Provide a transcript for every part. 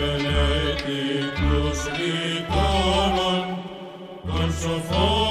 πελειτικούς διτόνον, των σοφών.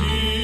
me.